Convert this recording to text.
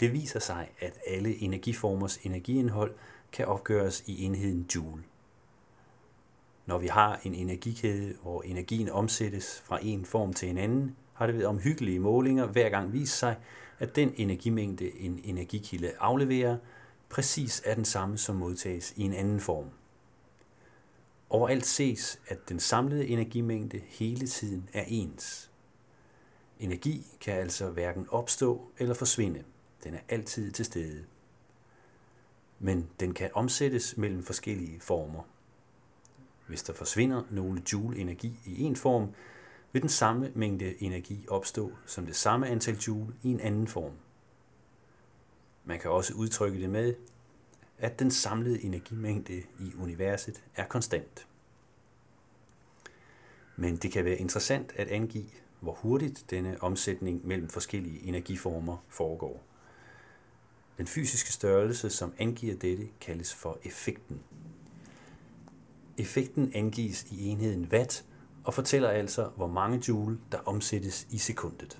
Det viser sig, at alle energiformers energiindhold kan opgøres i enheden joule. Når vi har en energikæde, hvor energien omsættes fra en form til en anden, har det ved omhyggelige målinger hver gang vist sig, at den energimængde, en energikilde afleverer, præcis er den samme, som modtages i en anden form. Overalt ses, at den samlede energimængde hele tiden er ens. Energi kan altså hverken opstå eller forsvinde. Den er altid til stede. Men den kan omsættes mellem forskellige former. Hvis der forsvinder nogle joule energi i en form, vil den samme mængde energi opstå som det samme antal joule i en anden form. Man kan også udtrykke det med, at den samlede energimængde i universet er konstant. Men det kan være interessant at angive, hvor hurtigt denne omsætning mellem forskellige energiformer foregår. Den fysiske størrelse, som angiver dette, kaldes for effekten. Effekten angives i enheden watt og fortæller altså, hvor mange joule der omsættes i sekundet.